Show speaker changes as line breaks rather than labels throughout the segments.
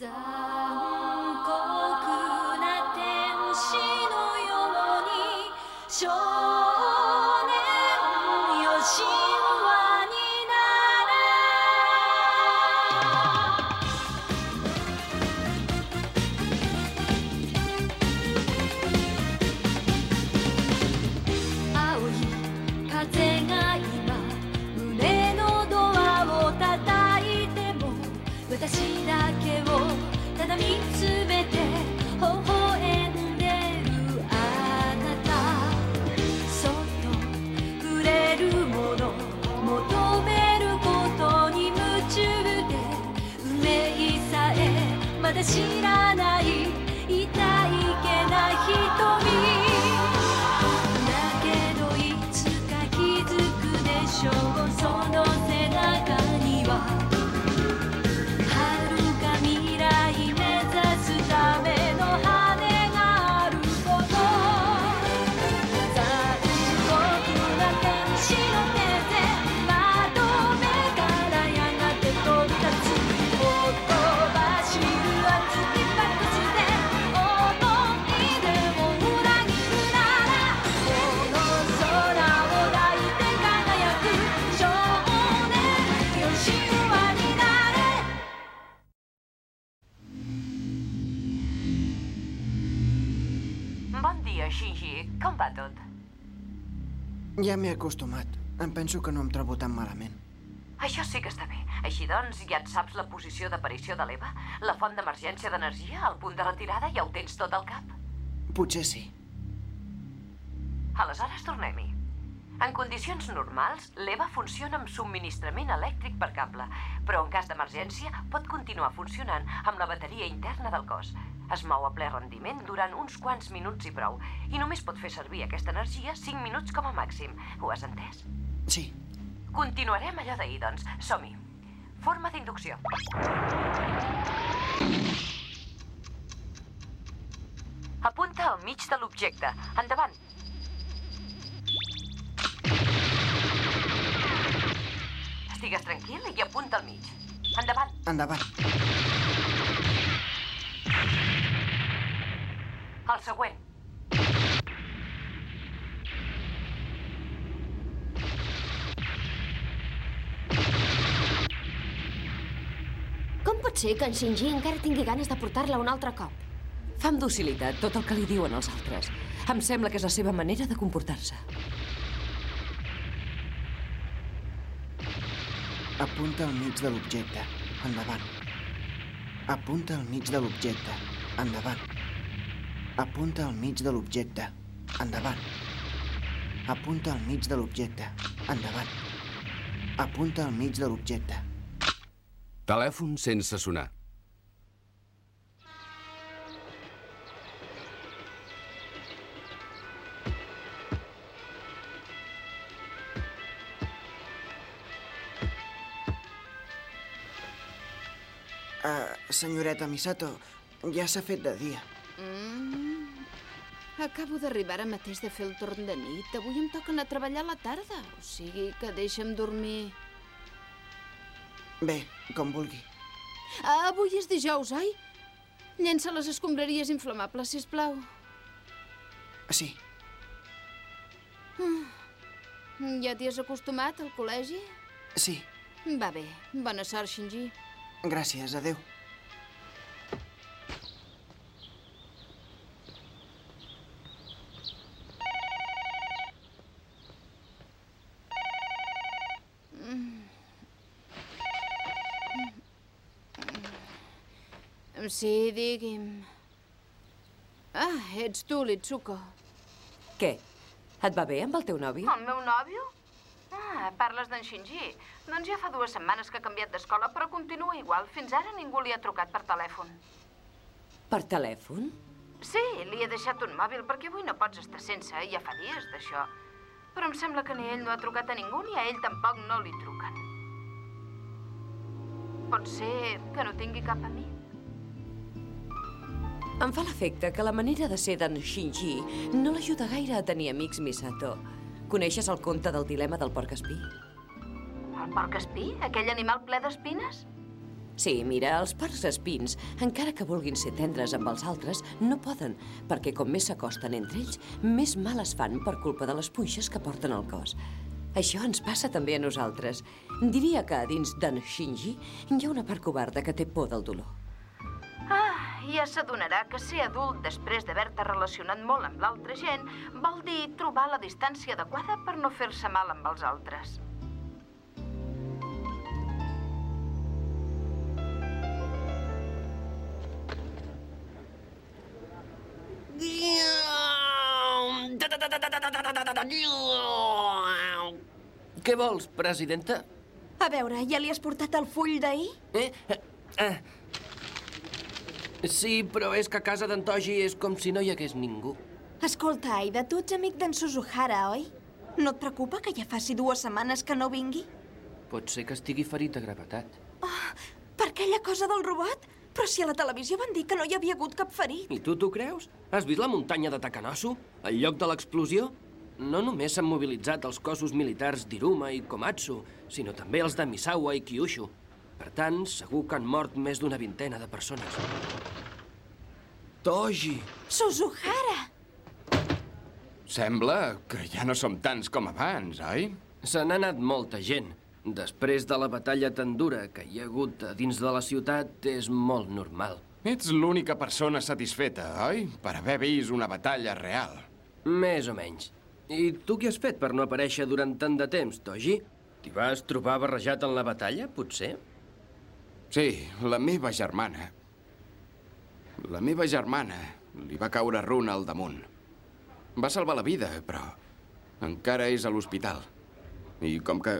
残酷な天使のようにまだ知らない
Shinji. Com va tot?
Ja m'he acostumat. Em penso que no em trobo tan malament.
Això sí que està bé. Així doncs, ja et saps la posició d'aparició de l'Eva? La font d'emergència d'energia, el punt de retirada, ja ho tens tot al cap?
Potser sí.
Aleshores, tornem-hi. En condicions normals, l'EVA funciona amb subministrament elèctric per cable, però en cas d'emergència pot continuar funcionant amb la bateria interna del cos. Es mou a ple rendiment durant uns quants minuts i prou, i només pot fer servir aquesta energia 5 minuts com a màxim. Ho has entès?
Sí.
Continuarem allò d'ahir, doncs. Som-hi. Forma d'inducció. Apunta al mig de l'objecte. Endavant. Estigues tranquil i apunta al mig. Endavant.
Endavant.
El següent.
Com pot ser que en Shinji encara tingui ganes de portar-la un altre cop?
Fa amb docilitat tot el que li diuen els altres. Em sembla que és la seva manera de comportar-se.
Apunta al mig de l'objecte. Endavant. Apunta al mig de l'objecte. Endavant. Apunta al mig de l'objecte. Endavant. Apunta al mig de l'objecte. Endavant. Apunta al mig de l'objecte.
Telèfon sense sonar.
Uh, senyoreta Misato, ja s'ha fet de dia.
Mm. Acabo d'arribar ara mateix de fer el torn de nit. Avui em toca anar a treballar a la tarda. O sigui que deixa'm dormir.
Bé, com vulgui.
Ah, avui és dijous, oi? Llença les escombraries inflamables, si plau.
Sí,
Ja t'hi has acostumat al col·legi?
sí.
Va bé. Bona sort, Shinji.
Gràcies, adeu.
Sí, digui'm. Ah, ets tu, Litsuko.
Què? Et va bé amb el teu nòvio?
El meu nòvio? Ah, parles d'en Shinji. Doncs ja fa dues setmanes que ha canviat d'escola, però continua igual. Fins ara ningú li ha trucat per telèfon.
Per telèfon?
Sí, li he deixat un mòbil perquè avui no pots estar sense, ja fa dies d'això. Però em sembla que ni ell no ha trucat a ningú ni a ell tampoc no li truquen. Pot ser que no tingui cap amic?
Em fa l'efecte que la manera de ser d'en Shinji no l'ajuda gaire a tenir amics, Misato. Coneixes el conte del dilema del porc espí?
El porc espí? Aquell animal ple d'espines?
Sí, mira, els porcs espins, encara que vulguin ser tendres amb els altres, no poden, perquè com més s'acosten entre ells, més mal es fan per culpa de les punxes que porten al cos. Això ens passa també a nosaltres. Diria que dins d'en Shinji hi ha una part covarda que té por del dolor.
Ja s'adonarà que ser adult després d'haver-te relacionat molt amb l'altra gent vol dir trobar la distància adequada per no fer-se mal amb els altres.
Què vols, presidenta?
A veure, ja li has portat el full d'ahir?
Eh? Eh, eh. Sí, però és que a casa d'en Toji és com si no hi hagués ningú.
Escolta, Aida, tu ets amic d'en Suzuhara, oi? No et preocupa que ja faci dues setmanes que no vingui?
Pot ser que estigui ferit de gravetat.
Per aquella cosa del robot? Però si a la televisió van dir que no hi havia hagut cap ferit.
I tu t'ho creus? Has vist la muntanya de Takanosu? Al lloc de l'explosió? No només s'han mobilitzat els cossos militars d'Iruma i Komatsu, sinó també els de Misawa i Kyushu. Per tant, segur que han mort més d'una vintena de persones. Toji!
Suzuhara!
Sembla que ja no som tants com abans, oi?
Se n'ha anat molta gent. Després de la batalla tan dura que hi ha hagut a dins de la ciutat, és molt normal.
Ets l'única persona satisfeta, oi? Per haver vist una batalla real.
Més o menys. I tu què has fet per no aparèixer durant tant de temps, Toji? T'hi vas trobar barrejat en la batalla, potser?
Sí, la meva germana. La meva germana li va caure runa al damunt. Va salvar la vida, però encara és a l'hospital. I com que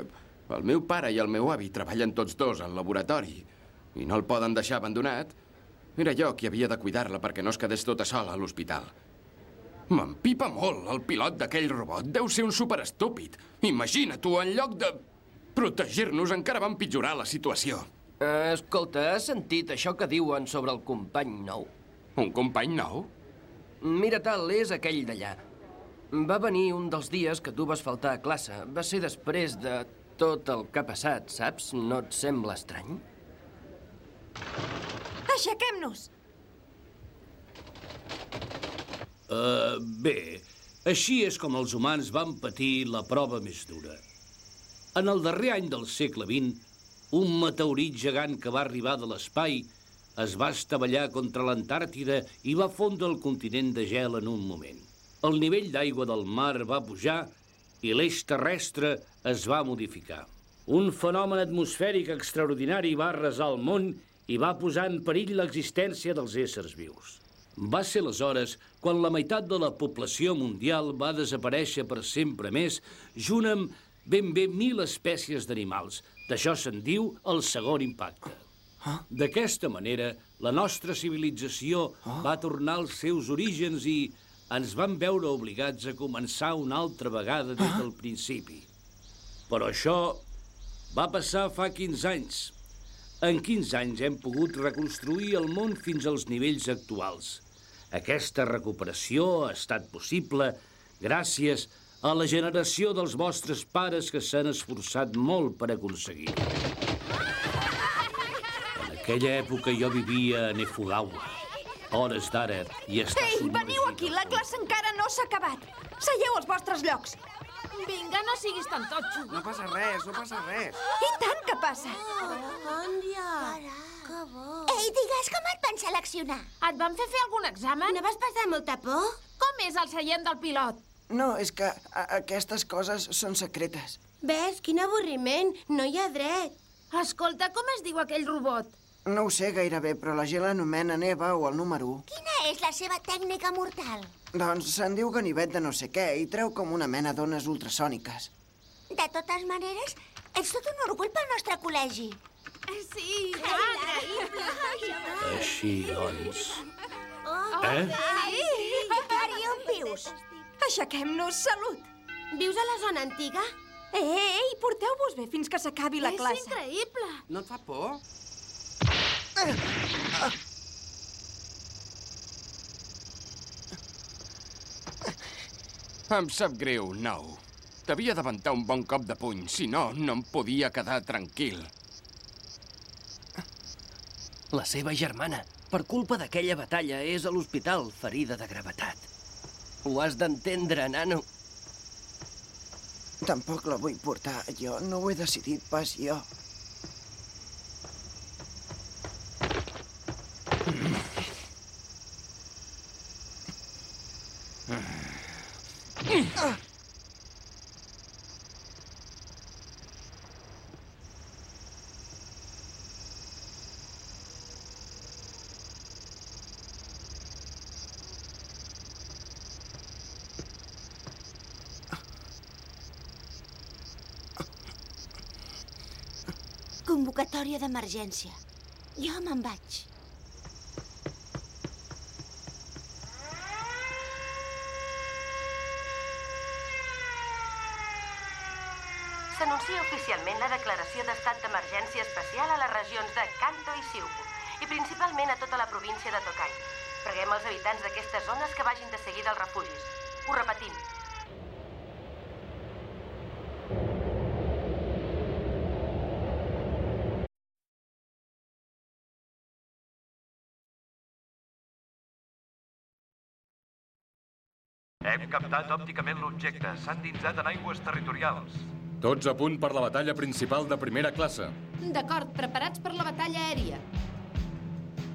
el meu pare i el meu avi treballen tots dos al laboratori i no el poden deixar abandonat, era jo qui havia de cuidar-la perquè no es quedés tota sola a l'hospital. M'empipa molt el pilot d'aquell robot. Deu ser un superestúpid. Imagina tu, en lloc de protegir-nos, encara va empitjorar la situació.
Uh, escolta, has sentit això que diuen sobre el company nou?
Un company nou?
Mira tal, és aquell d'allà. Va venir un dels dies que tu vas faltar a classe. Va ser després de tot el que ha passat, saps? No et sembla estrany?
Aixequem-nos!
Uh, bé, així és com els humans van patir la prova més dura. En el darrer any del segle XX, un meteorit gegant que va arribar de l'espai es va estavellar contra l'Antàrtida i va fondre el continent de gel en un moment. El nivell d'aigua del mar va pujar i l'eix terrestre es va modificar. Un fenomen atmosfèric extraordinari va arrasar el món i va posar en perill l'existència dels éssers vius. Va ser aleshores quan la meitat de la població mundial va desaparèixer per sempre més, junt amb ben bé mil espècies d'animals. D'això se'n diu el segon impacte. D'aquesta manera, la nostra civilització va tornar als seus orígens i ens vam veure obligats a començar una altra vegada des del principi. Però això va passar fa 15 anys. En 15 anys hem pogut reconstruir el món fins als nivells actuals. Aquesta recuperació ha estat possible gràcies a la generació dels vostres pares que s'han esforçat molt per aconseguir. En aquella època jo vivia a Nefugawa. Hores d'ara i està
Ei, veniu aquí, la classe encara no s'ha acabat. Seieu als vostres llocs.
Vinga, no siguis tan totxo.
No passa res, no passa res.
I tant que passa.
Ei, digues com et van seleccionar.
Et van fer fer algun examen?
No vas passar molta por?
Com és el seient del pilot?
No, és que a aquestes coses són secretes.
Ves, quin avorriment. No hi ha dret.
Escolta, com es diu aquell robot?
No ho sé gaire bé, però la gent l'anomena Neva o el número 1.
Quina és la seva tècnica mortal?
Doncs se'n diu ganivet de no sé què i treu com una mena d'ones ultrasòniques.
De totes maneres, ets tot un orgull pel nostre col·legi.
Sí,
Així, doncs...
Oh,
Eh?
Ari, on vius?
Aixequem-nos, salut.
Vius a la zona antiga?
Ei, ei, ei porteu-vos bé fins que s'acabi la
és
classe.
increïble.
No et fa por?
Em sap greu, nou. T'havia d'aventar un bon cop de puny, si no, no em podia quedar tranquil.
La seva germana. Per culpa d'aquella batalla és a l'hospital, ferida de gravetat. Ho has d'entendre, nano.
Tampoc la vull portar. Jo no ho he decidit pas jo.
Convocatòria d'emergència. Jo me'n vaig.
S'anuncia oficialment la declaració d'estat d'emergència especial a les regions de Kanto i Siuku, i principalment a tota la província de Tokai. Preguem als habitants d'aquestes zones que vagin de seguida als refugis. Ho repetim.
Hem captat òpticament l'objecte. S'ha endinsat en aigües territorials.
Tots a punt per la batalla principal de primera classe.
D'acord, preparats per la batalla aèria.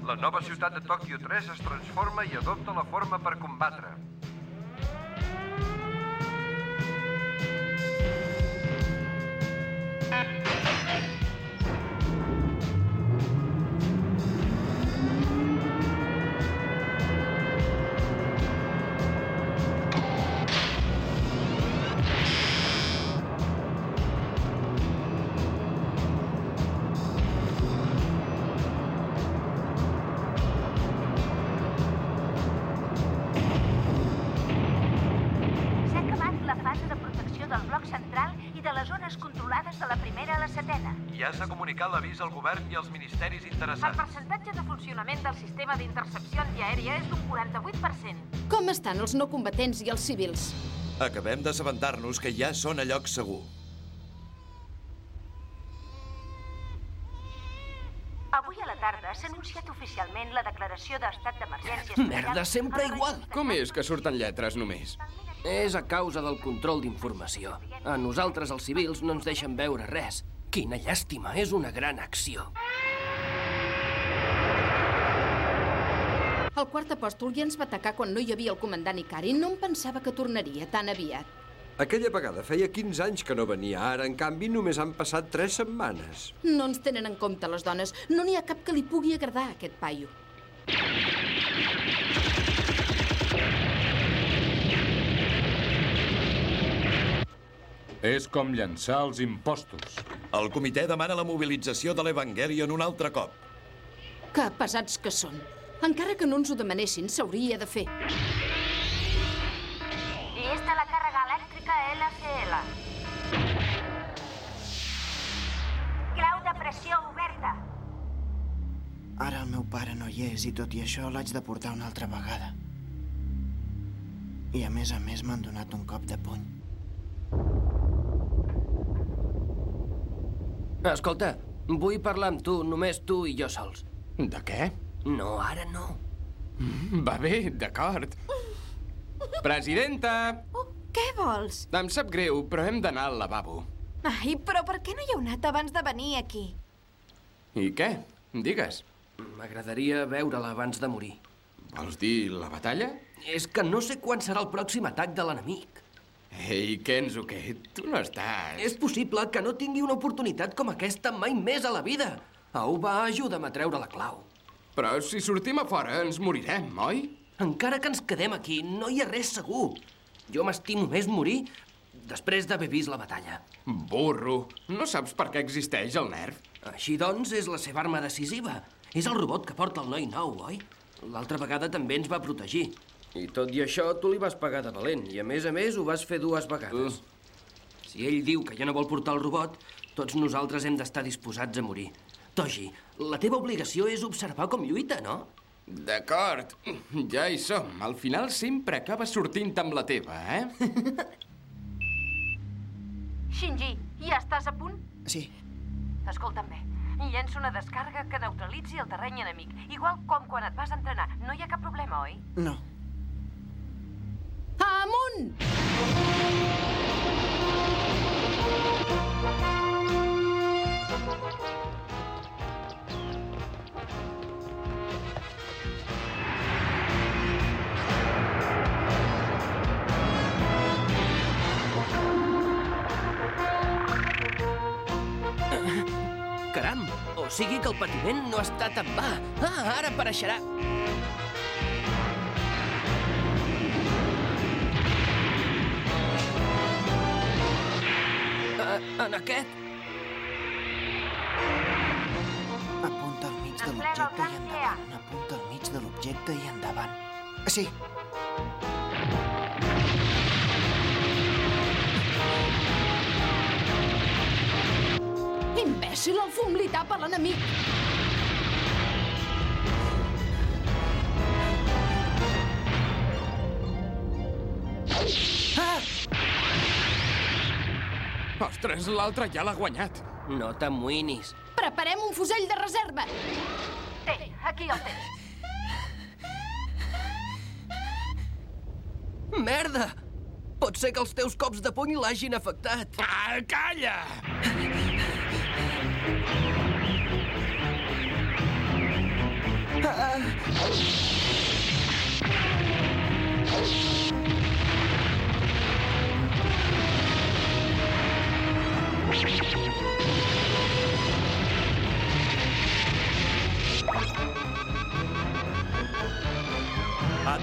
La nova ciutat de Tòquio 3 es transforma i adopta la forma per combatre. Comunicat l'avís al govern i als ministeris
El
interessats.
percentatge de funcionament del sistema d'intercepció antiaèria és d'un 48%.
Com estan els no combatents i els civils?
Acabem d'assabentar-nos que ja són a lloc segur.
Avui a la tarda s'ha anunciat oficialment la declaració d'estat d'emergència
Merda, sempre igual.
Com és que surten lletres només?
És a causa del control d'informació. A nosaltres, els civils, no ens deixen veure res. Quina llàstima, és una gran acció.
El quart apòstol ja ens va atacar quan no hi havia el comandant Ikari. No em pensava que tornaria tan aviat.
Aquella vegada feia 15 anys que no venia. Ara, en canvi, només han passat 3 setmanes.
No ens tenen en compte les dones. No n'hi ha cap que li pugui agradar a aquest paio.
És com llançar els impostos.
El comitè demana la mobilització de l'Evangelion un altre cop.
Que pesats que són. Encara que no ens ho demanessin, s'hauria de fer.
Llista la càrrega elèctrica LCL. Grau de pressió oberta.
Ara el meu pare no hi és i tot i això l'haig de portar una altra vegada. I a més a més m'han donat un cop de puny.
Escolta, vull parlar amb tu, només tu i jo sols.
De què?
No, ara no.
Va bé, d'acord. Presidenta!
Què vols?
Em sap greu, però hem d'anar al lavabo.
Ai, però per què no hi heu anat abans de venir aquí?
I què? Digues.
M'agradaria veure-la abans de morir.
Vols dir la batalla?
És que no sé quan serà el pròxim atac de l'enemic.
Ei, Kenzo, què? Tu no estàs...
És possible que no tingui una oportunitat com aquesta mai més a la vida. Au, va, ajuda'm a treure la clau.
Però si sortim a fora ens morirem, oi?
Encara que ens quedem aquí, no hi ha res segur. Jo m'estimo més morir després d'haver vist la batalla.
Burro, no saps per què existeix el nerf?
Així doncs, és la seva arma decisiva. És el robot que porta el noi nou, oi? L'altra vegada també ens va protegir. I tot i això, tu li vas pagar de valent, i a més a més ho vas fer dues vegades. Si ell diu que ja no vol portar el robot, tots nosaltres hem d'estar disposats a morir. Toji, la teva obligació és observar com lluita, no?
D'acord, ja hi som. Al final sempre acabes sortint amb la teva, eh?
Shinji, ja estàs a punt?
Sí.
Escolta'm bé.
Llença una descàrrega que neutralitzi el terreny enemic. Igual com quan et vas entrenar. No hi ha cap problema, oi?
No.
Amunt!
Caram! O sigui que el patiment no ha estat en va. Ah, ara apareixerà. En aquest?
Apunta al mig de l'objecte i endavant. Apunta al mig de l'objecte i endavant. Sí.
Imbècil, el fum li tapa l'enemic.
Ah! Ostres, l'altre ja l'ha guanyat.
No t'amoïnis.
Preparem un fusell de reserva.
Té, aquí el tens.
Merda! Pot ser que els teus cops de puny l'hagin afectat.
Ah, calla!
Ha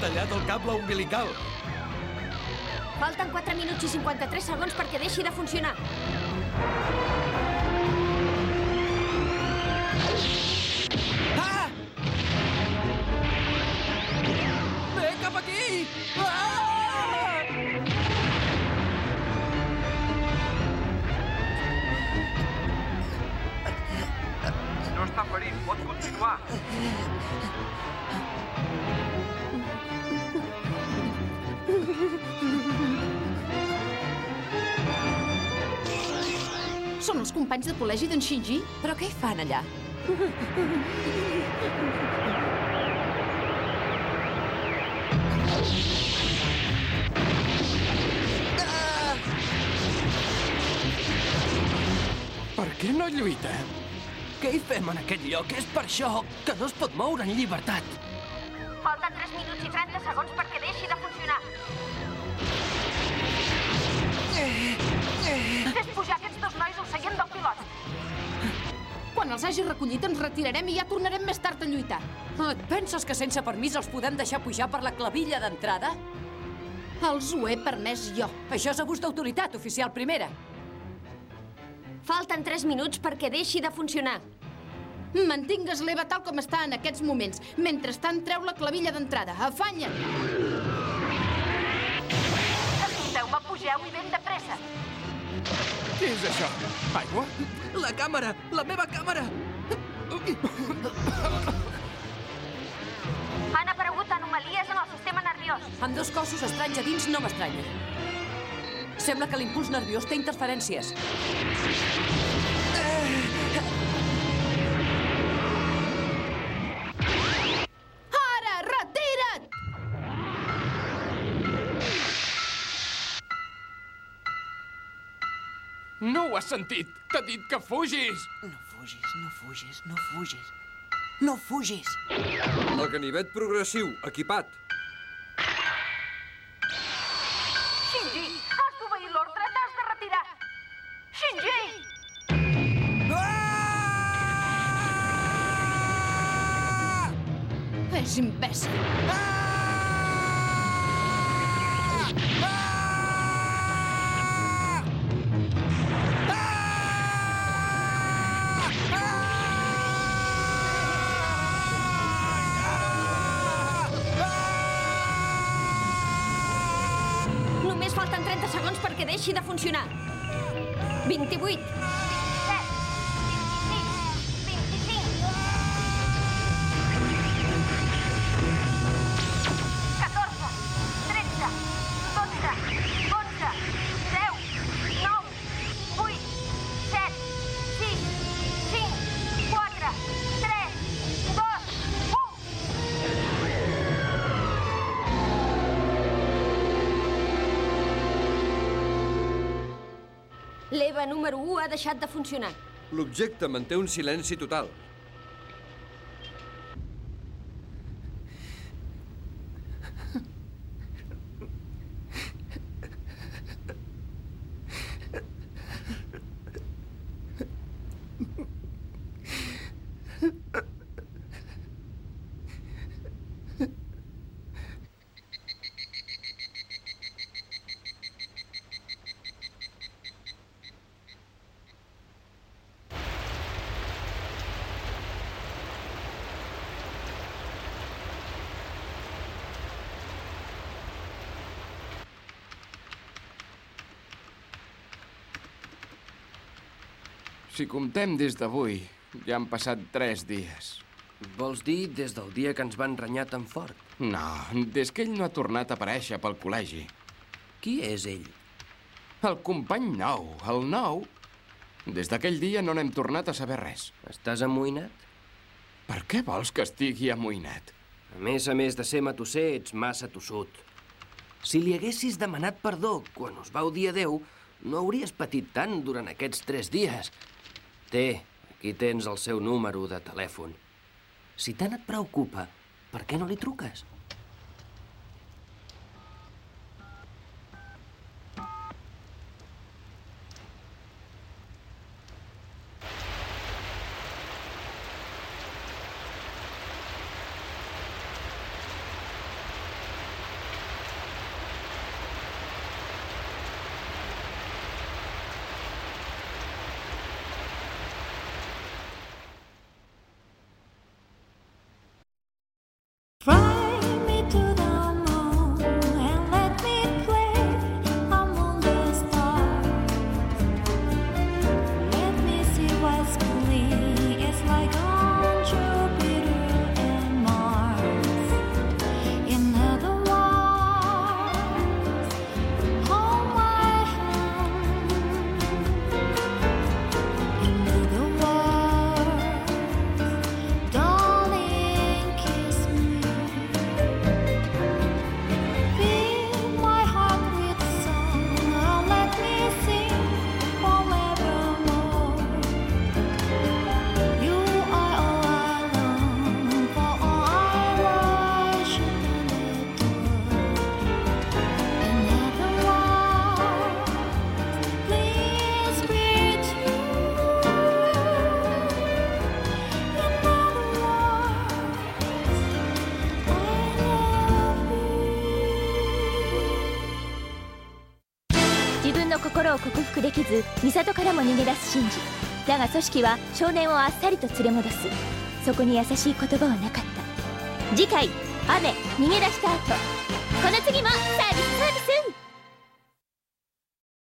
tallat el cable umbilical.
Falten 4 minuts i 53 segons perquè deixi de funcionar.
Ah! Ve cap aquí! Ah!
Està ferit, pot continuar.
Són els companys de col·legi d'en Shinji?
Però què hi fan allà?
Per què no lluita?
Què hi fem en aquest lloc? És per això que no es pot moure en llibertat.
Falten 3 minuts i 30 segons perquè deixi de funcionar. Fes pujar aquests dos nois al seient del pilot.
Quan els hagi recollit ens retirarem i ja tornarem més tard a lluitar.
Et penses que sense permís els podem deixar pujar per la clavilla d'entrada?
Els ho he permès jo.
Això és abús d'autoritat, oficial primera.
Falten 3 minuts perquè deixi de funcionar.
Mantingues l'Eva tal com està en aquests moments. Mentrestant, treu la clavilla d'entrada. Afanya't!
Escolteu-me, pugeu i ben de pressa.
Què és això? Aigua?
La càmera! La meva càmera!
Han aparegut anomalies en el sistema nerviós.
Amb dos cossos estranys a dins no m'estranya. Sembla que l'impuls nerviós té interferències.
Ara, retira't!
No ho has sentit! T'ha dit que fugis!
No fugis, no fugis, no fugis. No fugis!
El ganivet progressiu, equipat.
Imbècil.
Només L'EVA número 1 ha deixat de funcionar.
L'objecte manté un silenci total.
Si comptem des d'avui, ja han passat tres dies.
Vols dir des del dia que ens van renyar tan fort?
No, des que ell no ha tornat a aparèixer pel col·legi.
Qui és ell?
El company nou, el nou. Des d'aquell dia no n'hem tornat a saber res.
Estàs amoïnat?
Per què vols que estigui amoïnat?
A més a més de ser matusser, ets massa tossut. Si li haguessis demanat perdó quan us vau dir adeu, no hauries patit tant durant aquests tres dies. Té, aquí tens el seu número de telèfon. Si tant et preocupa, per què no li truques?
Pride. も逃げ出すシンジだが組織は少年をあっさりと連れ戻す。そこに優しい言葉はなかった。次回雨逃げ出した後。この次もサービス。